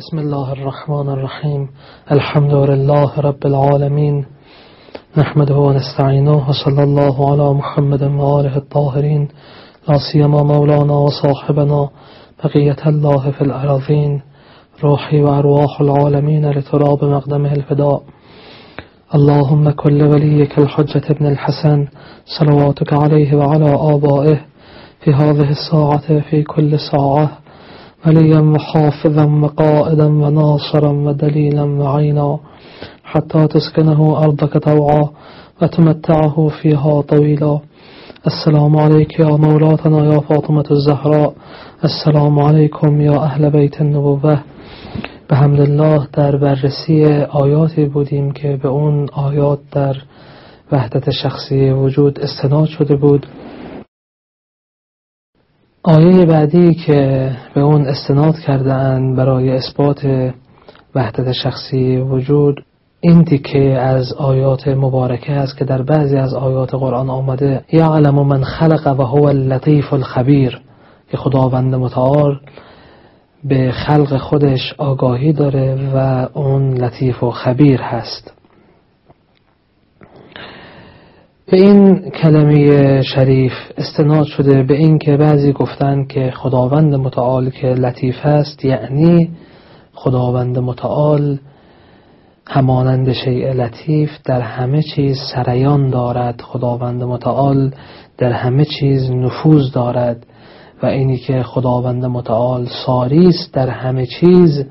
بسم الله الرحمن الرحيم. الحمد لله رب العالمين. نحمده ونستعينه وصلى الله على محمد وآله الطاهرين. لا سيما مولانا وصاحبنا بقية الله في الأراضين. روحي وأرواح العالمين لتراب مقدمه الفداء. اللهم كل وليك الحجة ابن الحسن صلواتك عليه وعلى آبائه في هذه الساعة في كل ساعة. وليا وحافظا وقائدا وناصرا ودليلا وعينا حتى تسكنه أرضك طوعا وتمتعه فيها طويلا. السلام عليك يا مولاتنا يا فاطمة الزهراء. السلام عليكم يا أهل بيت النبوة. به الله در بررسی آیاتی بودیم که به اون آیات در وحدت شخصی وجود استناد شده بود. آیه بعدی که به اون استناد کرده برای اثبات وحدت شخصی وجود این تیکه از آیات مبارکه است که در بعضی از آیات قرآن آمده یعلم من خلق و هو اللطیف الخبیر که خداوند متعال به خلق خودش آگاهی داره و اون لطیف و خبیر هست. به این کلمه شریف استناد شده به این که بعضی گفتن که خداوند متعال که لطیف هست یعنی خداوند متعال همانند شیء لطیف در همه چیز سریان دارد خداوند متعال در همه چیز نفوذ دارد و اینی که خداوند متعال ساری است در همه چیز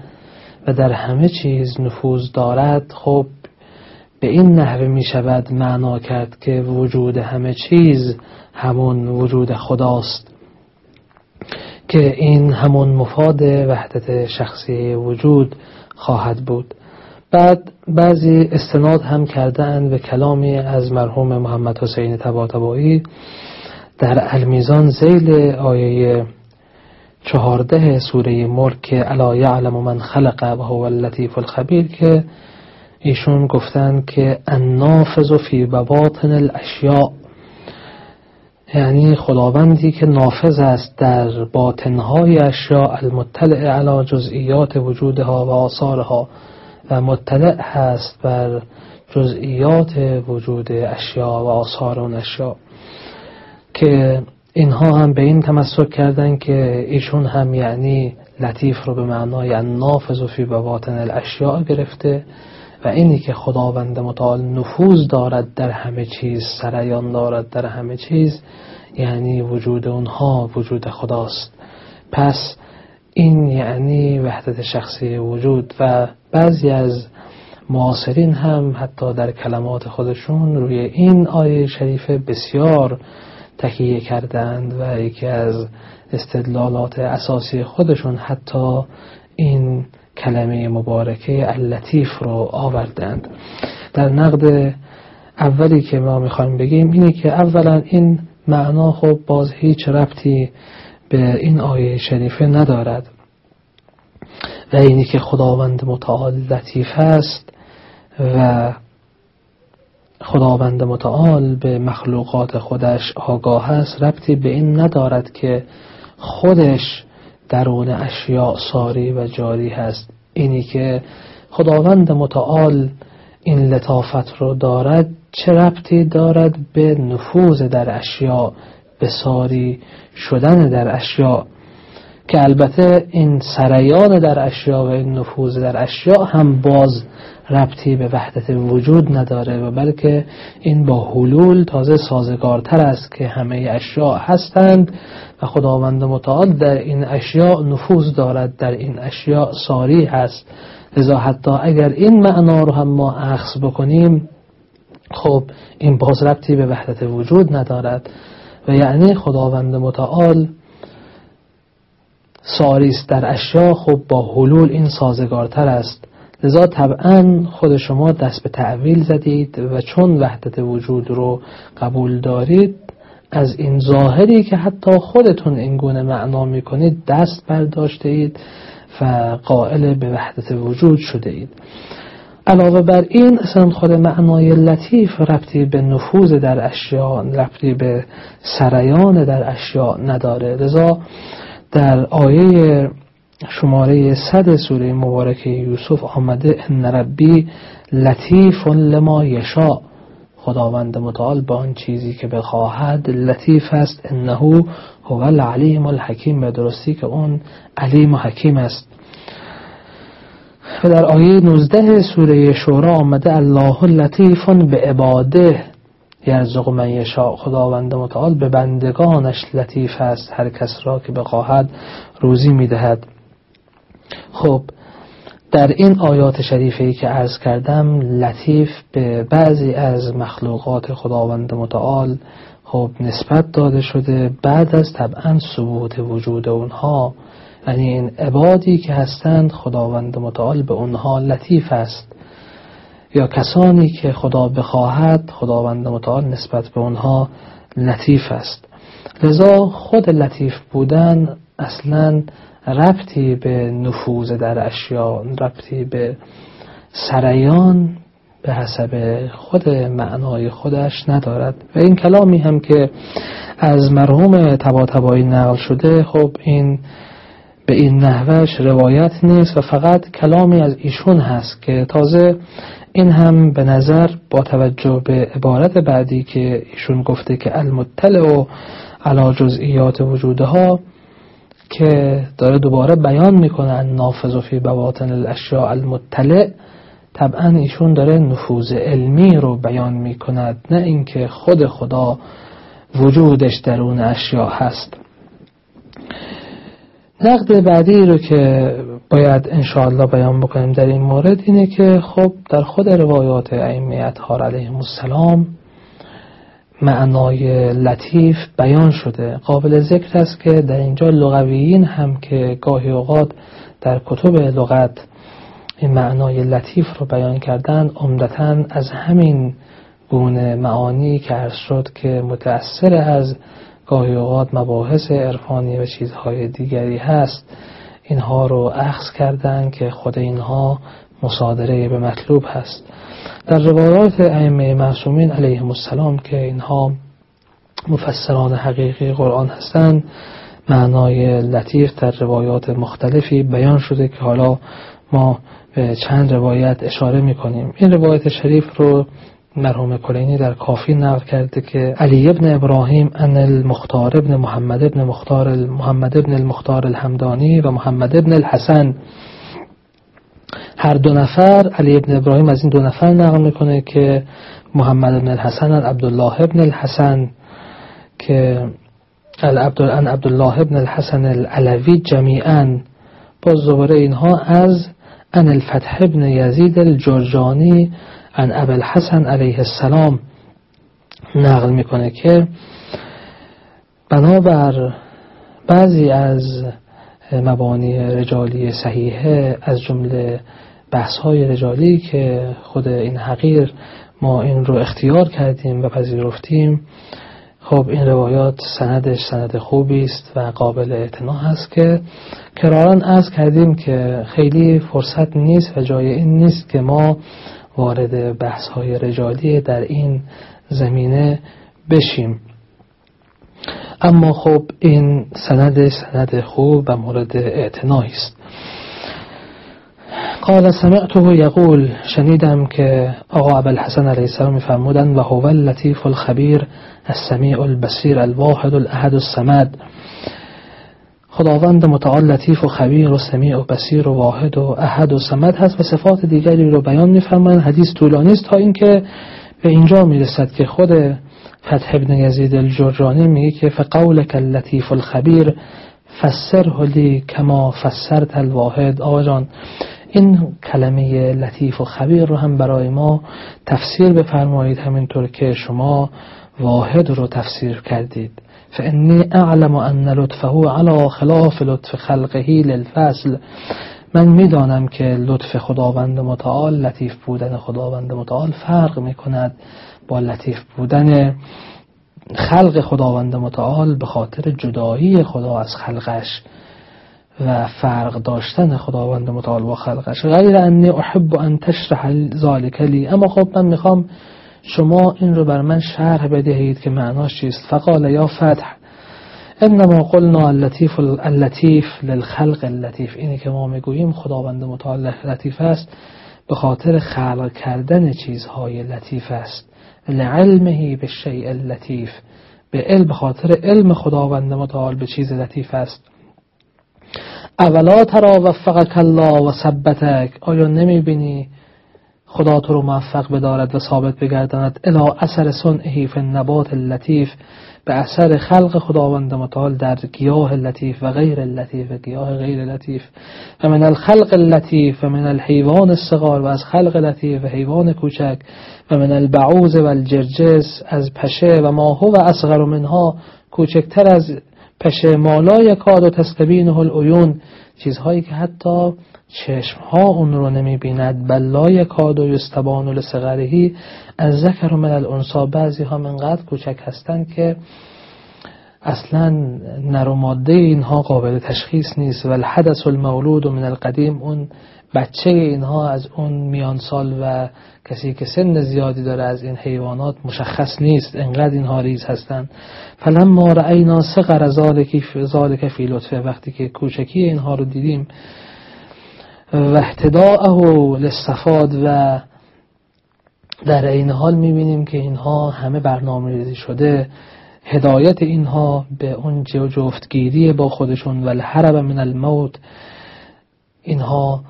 و در همه چیز نفوذ دارد خب به این نحوه می شود معنا کرد که وجود همه چیز همون وجود خداست. که این همون مفاد وحدت شخصی وجود خواهد بود. بعد بعضی استناد هم کردن به کلامی از مرحوم محمد حسین تباتبایی در المیزان زیل آیه چهارده سوره ملک که الا یعلم من خلق و هو اللطیف الخبیر که ایشون گفتن که النافذ فی بواطن الاشیاء. یعنی خداوندی که نافذ است در باطنهای اشیاء المطلع علی جزئیات وجودها و آثارها و مطلع هست بر جزئیات وجود اشیاء و آثار اون اشیاء که اینها هم به این تمسک کردن که ایشون هم یعنی لطیف رو به معنای نافذ فی بواطن الاشیاء گرفته و اینی که خداوند متعال نفوذ دارد در همه چیز سریان دارد در همه چیز یعنی وجود اونها وجود خداست. پس این یعنی وحدت شخصی وجود و بعضی از معاصرین هم حتی در کلمات خودشون روی این آیه شریف بسیار تکیه کردند و یکی از استدلالات اساسی خودشون حتی این کلمه مبارکه اللطیف رو آوردند. در نقد اولی که ما می‌خوایم بگیم اینه که اولا این معنا خب باز هیچ ربطی به این آیه شریفه ندارد. و اینی که خداوند متعال لطیف است و خداوند متعال به مخلوقات خودش آگاه است ربطی به این ندارد که خودش درون اشیاء ساری و جاری هست. اینی که خداوند متعال این لطافت رو دارد چه ربطی دارد به نفوذ در اشیاء به ساری شدن در اشیاء؟ که البته این سریان در اشیاء و این نفوذ در اشیاء هم باز ربطی به وحدت وجود نداره و بلکه این با حلول تازه سازگارتر است که همه اشیاء هستند و خداوند متعال در این اشیاء نفوذ دارد در این اشیاء ساری هست. لذا حتی اگر این معنا رو هم ما اخذ بکنیم خب این باز ربطی به وحدت وجود ندارد و یعنی خداوند متعال ساریست در اشیا خب با حلول این سازگارتر است. لذا طبعا خود شما دست به تعویل زدید و چون وحدت وجود رو قبول دارید از این ظاهری که حتی خودتون این گونه معنا می‌کنید دست برداشته اید و قائل به وحدت وجود شده اید علاوه بر این اصلا خود معنای لطیف ربطی به نفوذ در اشیاء ربطی به سریان در اشیاء نداره. لذا در آیه شماره صد سوره مبارکه یوسف آمده ان ربی لطیف لما یشا. خداوند متعال با آن چیزی که بخواهد لطیف است انه هو العلیم الحکیم. به درستی که اون علیم و حکیم است. و در آیه 19 سوره شورا آمده الله لطیف به عباده یرزق من یشا. خداوند متعال به بندگانش لطیف است هر کس را که بخواهد روزی می‌دهد. خب در این آیات شریفه ای که عرض کردم لطیف به بعضی از مخلوقات خداوند متعال خب نسبت داده شده. بعد از طبعا ثبوت وجود اونها یعنی این عبادی که هستند خداوند متعال به اونها لطیف است. یا کسانی که خدا بخواهد خداوند متعال نسبت به اونها لطیف است. لذا خود لطیف بودن اصلا ربطی به نفوذ در اشیا ربطی به سریان به حسب خود معنای خودش ندارد. و این کلامی هم که از مرحوم تبا نقل شده خب این به این نحوش روایت نیست و فقط کلامی از ایشون هست که تازه این هم به نظر با توجه به عبارت بعدی که ایشون گفته که المطلع و علا جزئیات وجودها که داره دوباره بیان می‌کنه نافذ و فی بواطن الاشیاء المطلع. طبعا ایشون داره نفوذ علمی رو بیان می‌کند نه اینکه خود خدا وجودش در اون اشیاء هست. نقد بعدی رو که باید انشاءالله بیان بکنیم در این مورد اینه که خب در خود روایات ائمه اطهار علیهم السلام معنای لطیف بیان شده. قابل ذکر است که در اینجا لغویین هم که گاهی اوقات در کتب لغت این معنای لطیف رو بیان کردن عمدتا از همین گونه معانی که عرض شد که متأثر از گاهی اوقات مباحث عرفانی و چیزهای دیگری هست. اینها رو اخذ کردن که خود اینها مصادره به مطلوب هست. در روایات ائمه معصومین علیهم السلام که اینها مفسران حقیقی قرآن هستند معنای لطیف در روایات مختلفی بیان شده که حالا ما به چند روایت اشاره می‌کنیم. این روایت شریف رو مرحوم کلینی در کافی نقل کرده که علی ابن ابراهیم ان المختار ابن محمد ابن مختار محمد ابن المختار الحمدانی و محمد ابن الحسن هر دو نفر علی ابن ابراهیم از این دو نفر نقل می‌کنه که محمد ابن الحسن عبدالله ابن الحسن که ان عبدالله ابن الحسن العلوی جمیعا باز دوباره اینها از ان الفتح ابن یزید الجرجانی ان ابو الحسن علیه السلام نقل می‌کنه که بنابر بعضی از مبانی رجالی صحیحه از جمله بحث های رجالی که خود این حقیر ما این رو اختیار کردیم و پذیرفتیم. خب این روایات سندش سند خوبی است و قابل اعتنا هست که کراران از کردیم که خیلی فرصت نیست و جای این نیست که ما وارد بحث های رجالی در این زمینه بشیم. اما خب این سند سند خوب و مورد اعتنایی است. قال سمعته یقول شنیدم که آقا الحسن علیه السلام میفرمودند و هو اللطیف الخبیر السمیع البصیر الواحد الاحد الصمد. خداوند متعال لطیف و خبیر و سمیع و بصیر و واحد و احد و سمد هست و صفات دیگری رو بیان میفرمایند. حدیث طولانی است تا اینکه به اینجا می‌رسد که خود فتح ابن یزید الجرجانی میگه که فقولک اللطیف الخبیر فسره لی کما فسرت الواحد. آقا این کلمه لطیف و خبیر رو هم برای ما تفسیر بفرمایید همینطور که شما واحد رو تفسیر کردید. فانی اعلم ان لطفه على خلاف لطف خلقه للفصل. من می‌دانم که لطف خداوند متعال لطیف بودن خداوند متعال فرق می‌کند با لطیف بودن خلق خداوند متعال به خاطر جدایی خدا از خلقش. و فرق داشتن خداوند متعال با خلقش. غیر انی احب ان تشرح ذالک لی. اما خب من می‌خوام شما این رو بر من شرح بدهید که معناش چیست. فقال یا فتح انما قلنا اللطیف اللطیف للخلق اللطیف. اینی که ما می‌گوییم خداوند متعال لطیف است به خاطر خلق کردن چیزهای لطیف است. لعلمه به شیء لطیف به علم خاطر علم خداوند متعال به چیز لطیف است. اولا ترا وفقک الله و ثبتک آیا نمی‌بینی خدا تو رو موفق بدارد و ثابت بگرداند؟ الا اثر صنعه فی النبات اللطیف. به اثر خلق خداوند متعال در گیاه لطیف و غیر لطیف. و گیاه غیر لطیف. و من الخلق اللطیف و من الحیوان الصغار و از خلق لطیف و حیوان کوچک. و من البعوز و الجرجس از پشه و ما هو اصغر منها کوچکتر از پشه مالای کاد و تستبینه العیون چیزهایی که حتی چشم ها اون رو نمی بیند بلای کاد و یستبان لسغرهی از ذکر و من الانسا بعضی ها منقدر کوچک هستند که اصلا نر و ماده اینها قابل تشخیص نیست. و الحدث المولود و من القدیم اون بچه اینها از اون میان سال و کسی که سن زیادی داره از این حیوانات مشخص نیست انقدر اینها ریز هستند فلما رأینا سقر ذالک فی لطفه. وقتی که کوچکی اینها رو دیدیم و احتداءه للصفاد و در این حال می‌بینیم که اینها همه برنامه ریزی شده. هدایت اینها به اون جفتگیری با خودشون. و الحرب من الموت. اینها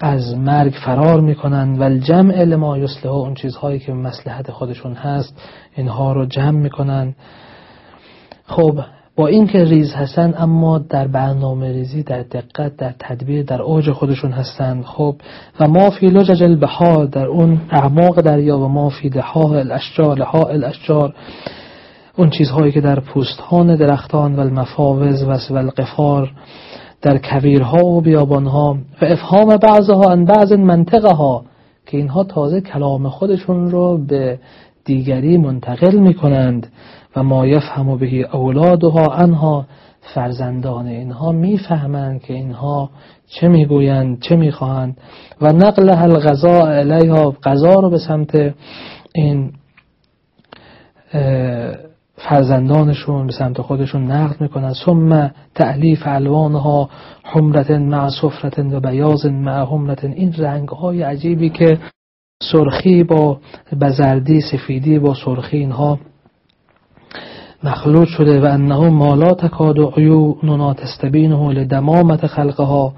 از مرگ فرار می‌کنند و الجمع لما یسله اون چیزهایی که مسلحت خودشون هست اینها رو جمع می‌کنند. خب با اینکه ریز هستن اما در برنامه ریزی در دقت در تدبیر در اوج خودشون هستند. خب و ما فی لجج البحار در اون اعماق دریا و ما فی دها الاشجار لها الاشجار اون چیزهایی که در پوستان درختان و المفاوز و القفار در کویرها و بیابانها و افهام بعضها ان بعض منطقه که اینها تازه کلام خودشون رو به دیگری منتقل می کنند و ما یفهم بهی اولادها انها فرزندان اینها می‌فهمند که اینها چه می‌گویند چه می‌خواهند و نقل الغذا علیها غذا رو به سمت این فرزندانشون به سمت خودشون نقل می‌کنن. ثم تعلیف الوانها حمرت مع صفرت و بیاز مع حمرت این رنگ های عجیبی که سرخی با بزردی سفیدی با سرخی اینها مخلوط شده و انه ما لا تکاد عیوننا تستبینه لدمامت خلقها.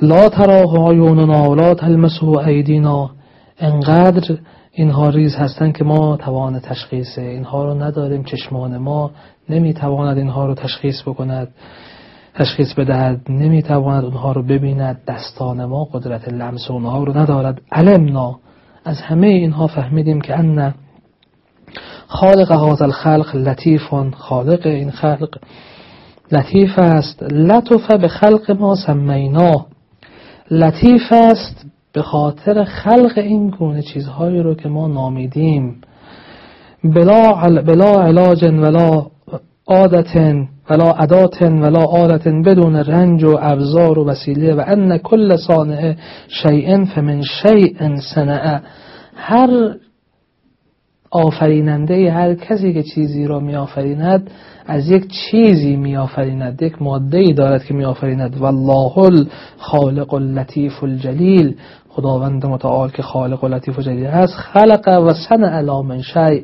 لا تراه عیوننا و لا تلمسه ایدینا. انقدر اینها ریز هستن که ما توان تشخیص اینها رو نداریم. چشمان ما نمی‌تواند اینها رو تشخیص بکند تشخیص بدهد. نمی‌تواند اونها رو ببیند. دستان ما قدرت لمس اونها رو ندارد. علمنا از همه اینها فهمیدیم که ان خالق هذا الخلق لطیفون خالق این خلق لطیف است. لطف به خلق ما سمینا. لطیف است به خاطر خلق این گونه چیزهایی رو که ما نامیدیم. بلا, بلا علاج ولا عادت ولا عدات ولا عادت بدون رنج و ابزار و وسیله و ان کل صانع شیء فمن شیء صنع هر آفریننده هر کسی که چیزی را می آفریند از یک چیزی می آفریند یک ماده ای دارد که می آفریند والله الخالق اللطیف الجلیل. خداوند متعال که خالق و لطیف و جلیل است خلق و صنع لا من شیء.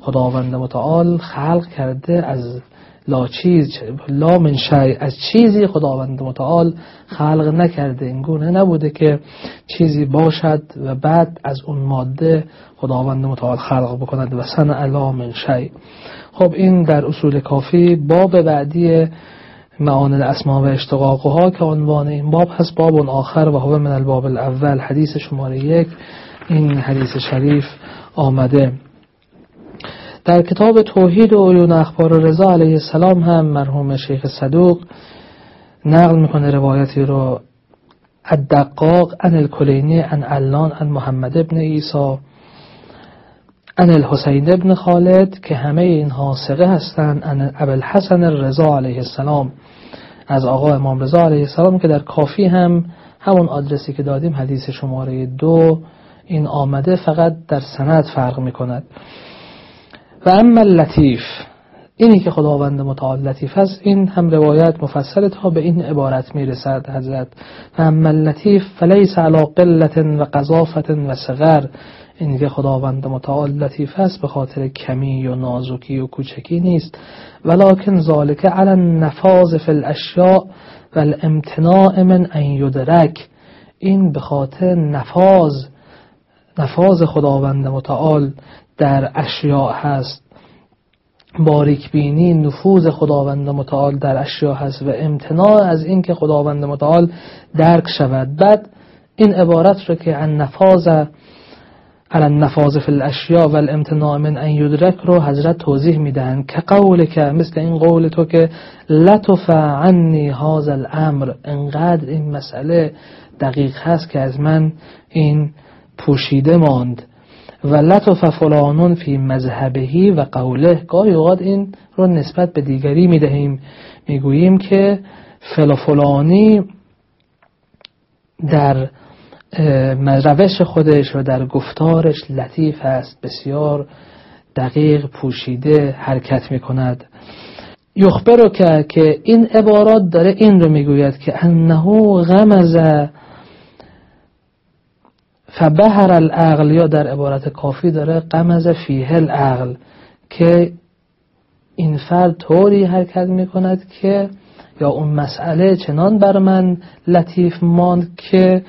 خداوند متعال خلق کرده از لا چیز لا من شیء از چیزی خداوند متعال خلق نکرده. این گونه نبوده که چیزی باشد و بعد از اون ماده خداوند متعال خلق بکند. و صنع لا من خب این در اصول کافی باب بعدی معان الاسماء و اشتقاقها که عنوان این باب هست. باب آخر و هو من الباب الاول. حدیث شماره یک. این حدیث شریف آمده. در کتاب توحید و عیون اخبار رضا علیه السلام هم مرحوم شیخ صدوق نقل می‌کنه روایتی رو. الدقاق ان الکلینی ان علان ان محمد ابن ایسا ان الحسین ابن خالد که همه اینها سقه هستند ان ابوالحسن رضا علیه السلام. از آقا امام رضا علیه السلام که در کافی هم همون آدرسی که دادیم حدیث شماره دو این آمده فقط در سند فرق می کند و اما لطیف اینی که خداوند متعال لطیف است این هم روایت مفصل تا به این عبارت می‌رسد حضرت. فاما لطیف فلیس علی قلت و قذافت و صغر. این که خداوند متعال لطیف است به خاطر کمی و نازکی و کوچکی نیست. ولکن ذالک علی النفاذ فی الاشیاء و الامتناع من ان یدرک. این به خاطر نفاذ نفاذ خداوند متعال. در اشیاء هست. باریک بینی نفوذ خداوند متعال در اشیاء هست و امتناع از اینکه خداوند متعال درک شود. بعد این عبارت رو که عن نفاذ علی النفاذ فی الاشیاء و الامتناع من ان یدرک رو حضرت توضیح میدن که قول که مثل این قول تو که لطف عنی هذا الامر. انقدر این مسئله دقیق هست که از من این پوشیده ماند. و لطف فلانون فی مذهبهی و قوله. گاهی اوقات این رو نسبت به دیگری می‌دهیم می‌گوییم که فلانی در روش خودش و در گفتارش لطیف است بسیار دقیق پوشیده حرکت می کند. یخبرو که که این عبارات داره این رو می‌گوید که انه غمز فبهر العقل یا در عبارت کافی داره غمز فیه العقل که این فرد طوری حرکت می کند که یا اون مسئله چنان بر من لطیف ماند که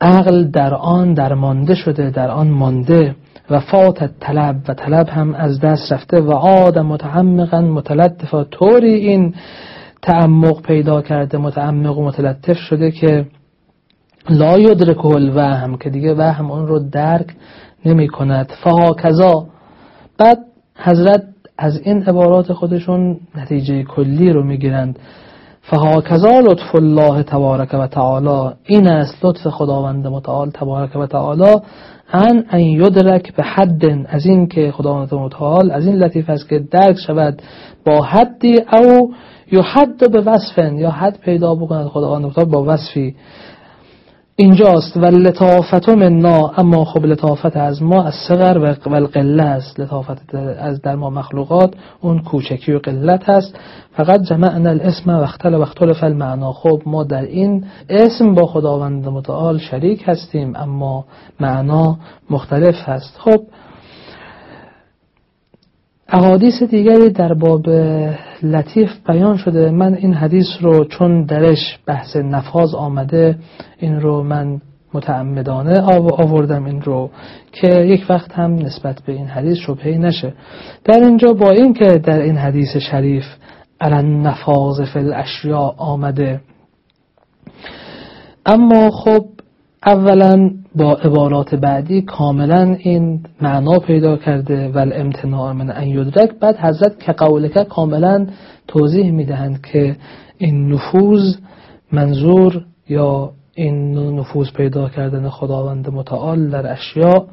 عقل در آن درمانده شده در آن مانده و فات طلب و طلب هم از دست رفته و عاد متعمقا متلطفا. طوری این تعمق پیدا کرده متعمق و متلطف شده که لا یدرکه الوهم که دیگه وهم اون رو درک نمی کند. فها کذا بعد حضرت از این عبارات خودشون نتیجه کلی رو می‌گیرند. فهاکذا لطف الله تبارک و تعالی. این است لطف خداوند متعال تبارک و تعالی. ان ان یدرک به حد از این که خداوند متعال از این لطیف است که درک شود با حدی او یحد به وصفن یا حد پیدا بکند خداوند متعال با وصفی. اینجاست و لطافت منا. اما خب لطافت از ما از صغر و القله است. لطافت از در ما مخلوقات. اون کوچکی و قلت هست. فقط جمعنا الاسم و اختل و اختلف المعنا خب ما در این اسم با خداوند متعال شریک هستیم اما معنا مختلف هست. خب احادیث دیگری در باب لطیف بیان شده. من این حدیث رو چون درش بحث نفاز آمده این رو من متعمدانه آوردم این رو که یک وقت هم نسبت به این حدیث شبهی نشه. در اینجا با این که در این حدیث شریف الان نفاز فی الاشیاء آمده. اما خب اولا با عبارات بعدی کاملا این معنا پیدا کرده و الامتناع من ان یدرک. بعد حضرت که قولکه کاملا توضیح می‌دهند که این نفوذ منظور یا این نفوذ پیدا کردن خداوند متعال در اشیاء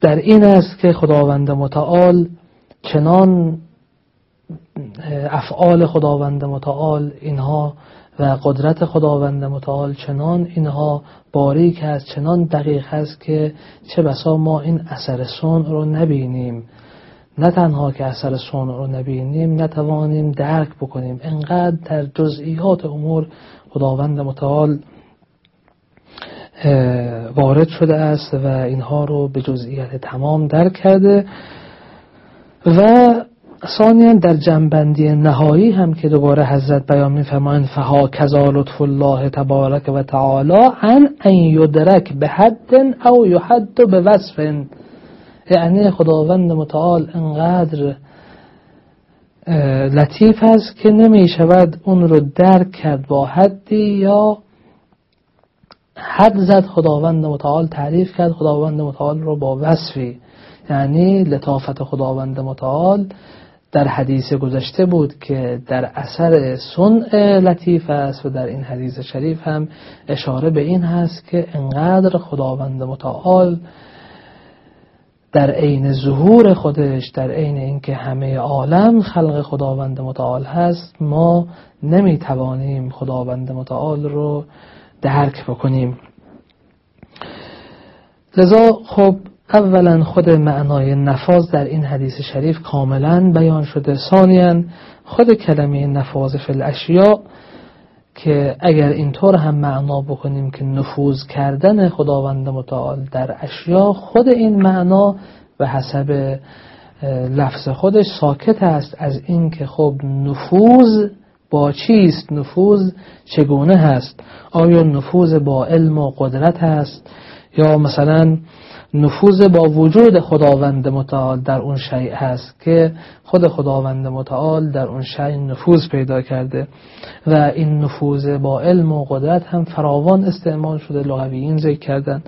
در این است که خداوند متعال چنان افعال خداوند متعال اینها و قدرت خداوند متعال چنان اینها باریک است چنان دقیق است که چه بسا ما این اثر سون رو نبینیم. نه تنها که اثر سون رو نبینیم نتوانیم درک بکنیم. انقدر در جزئیات امور خداوند متعال وارد شده است و اینها رو به جزئیات تمام درک کرده. و ثانیا در جنبندی نهایی هم که دوباره حضرت بیان میفرمایند فها کذا لطف الله تبارک و تعالی ان ان یدرک به حد او یحد به وصف یعنی خداوند متعال انقدر لطیف است که نمی شود اون رو درک کرد با حدی یا حد زد. خداوند متعال تعریف کرد خداوند متعال رو با وصفی. یعنی لطافت خداوند متعال در حدیث گذشته بود که در اثر صنع لطیف است و در این حدیث شریف هم اشاره به این هست که انقدر خداوند متعال در عین ظهور خودش در عین اینکه همه عالم خلق خداوند متعال هست ما نمی‌توانیم خداوند متعال رو درک بکنیم. لذا خب اولا خود معنای نفاذ در این حدیث شریف کاملا بیان شده. ثانیا خود کلمه نفاذ فی الاشیاء که اگر اینطور هم معنا بکنیم که نفوذ کردن خداوند متعال در اشیا خود این معنا به حسب لفظ خودش ساکت است از اینکه خب نفوذ با چیست؟ نفوذ چگونه هست؟ آیا نفوذ با علم و قدرت هست؟ یا مثلا نفوذ با وجود خداوند متعال در اون شیء هست که خود خداوند متعال در اون شیء نفوذ پیدا کرده و این نفوذ با علم و قدرت هم فراوان استعمال شده لغویین ذکر کردن.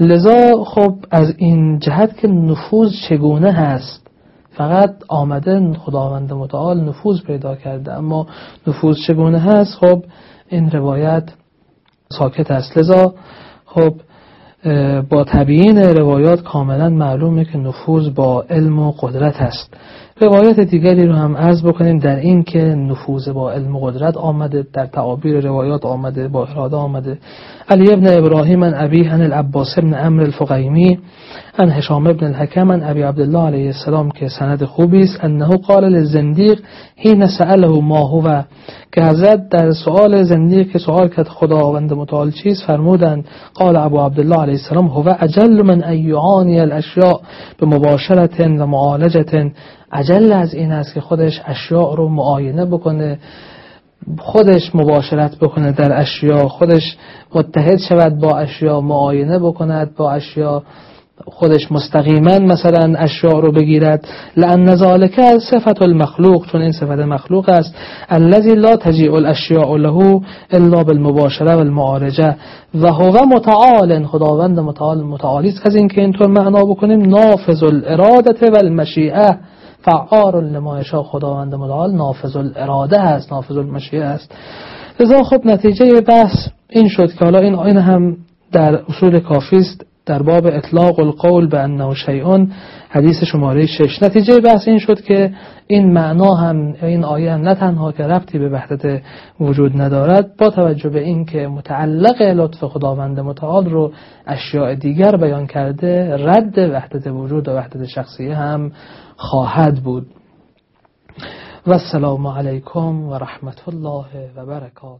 لذا خب از این جهت که نفوذ چگونه هست فقط آمده خداوند متعال نفوذ پیدا کرده اما نفوذ چگونه هست؟ خب این روایت ساکت است. لذا خب با تبیین روایات کاملا معلومه که نفوذ با علم و قدرت است. روایت دیگری رو هم عرض بکنیم در این که نفوذ با علم و قدرت آمده در تعابیر روایات آمده با اراده آمده. علی ابن ابراهیم ان ابی ان العباس ابن امر الفقیمی ان هشام ابن الحکم ان ابی عبدالله علیه السلام که سند خوبی است انه قال للزندیق حين سأله ما هو که حضرت در سؤال زندیق که سؤال کرد خداوند متعال چیست فرمودند قال ابو عبدالله علیه السلام هو اجل من ایعانی الاشیاء به مباشرت و معالجت. عجل از این است که خودش اشیاء رو معاینه بکنه. خودش مباشرت بکنه در اشیاء خودش متحد شود با اشیاء معاینه بکند با اشیاء خودش مستقیما مثلا اشیاء رو بگیرد. لان ذالک صفت المخلوق چون این صفت مخلوق است. الذي لا تجیع الاشیاء له الا بالمباشره والمعارجه و هو متعال خداوند متعال متعالی است. از اینکه اینطور معنا بکنیم نافذ الاراده والمشیئه. فعار لما یشاء خداوند متعال نافذ الاراده است نافذ المشیعه است لذا خب نتیجه بحث این شد که حالا این این هم در اصول کافی است در باب اطلاق القول به انه شیعون حدیث شماره شش. نتیجه بحث این شد که این معنا هم این آیه هم نه تنها که ربطی به وحدت وجود ندارد با توجه به این که متعلق لطف خداوند متعال رو اشیاء دیگر بیان کرده رد وحدت وجود و وحدت شخصیه هم خواهد بود. و السلام علیکم و رحمت الله و برکاته.